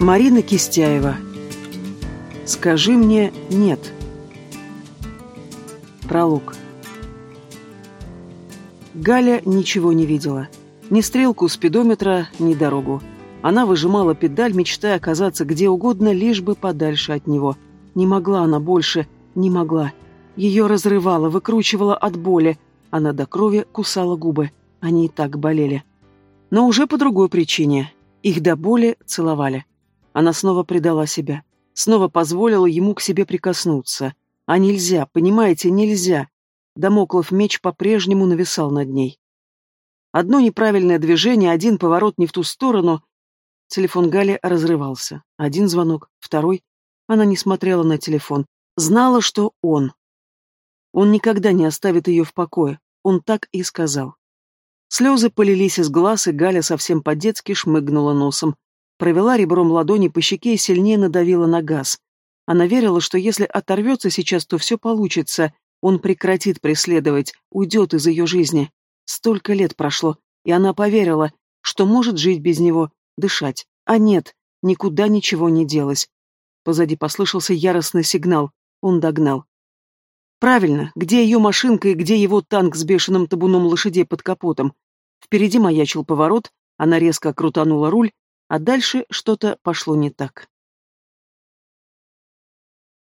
Марина Кистяева. Скажи мне «нет». Пролог. Галя ничего не видела. Ни стрелку спидометра, ни дорогу. Она выжимала педаль, мечтая оказаться где угодно, лишь бы подальше от него. Не могла она больше, не могла. Ее разрывало, выкручивало от боли. Она до крови кусала губы. Они и так болели. Но уже по другой причине. Их до боли целовали. Она снова предала себя. Снова позволила ему к себе прикоснуться. А нельзя, понимаете, нельзя. Дамоклов меч по-прежнему нависал над ней. Одно неправильное движение, один поворот не в ту сторону. Телефон Гали разрывался. Один звонок, второй. Она не смотрела на телефон. Знала, что он. Он никогда не оставит ее в покое. Он так и сказал. Слезы полились из глаз, и Галя совсем по-детски шмыгнула носом. Провела ребром ладони по щеке и сильнее надавила на газ. Она верила, что если оторвется сейчас, то все получится. Он прекратит преследовать, уйдет из ее жизни. Столько лет прошло, и она поверила, что может жить без него, дышать. А нет, никуда ничего не делось. Позади послышался яростный сигнал. Он догнал. Правильно, где ее машинка и где его танк с бешеным табуном лошадей под капотом? Впереди маячил поворот, она резко крутанула руль, а дальше что-то пошло не так.